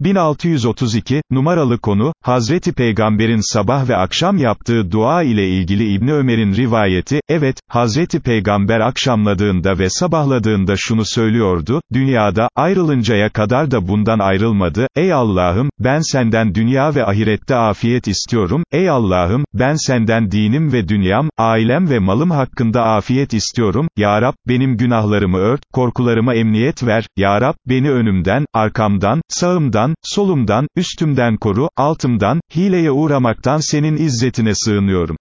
1632, numaralı konu, Hazreti Peygamber'in sabah ve akşam yaptığı dua ile ilgili İbni Ömer'in rivayeti, evet, Hazreti Peygamber akşamladığında ve sabahladığında şunu söylüyordu, dünyada, ayrılıncaya kadar da bundan ayrılmadı, ey Allah'ım, ben senden dünya ve ahirette afiyet istiyorum, ey Allah'ım, ben senden dinim ve dünyam, ailem ve malım hakkında afiyet istiyorum, Ya Rab, benim günahlarımı ört, korkularıma emniyet ver, Ya Rab, beni önümden, arkamdan, sağımdan, solumdan, üstümden koru, altımdan, hileye uğramaktan senin izzetine sığınıyorum.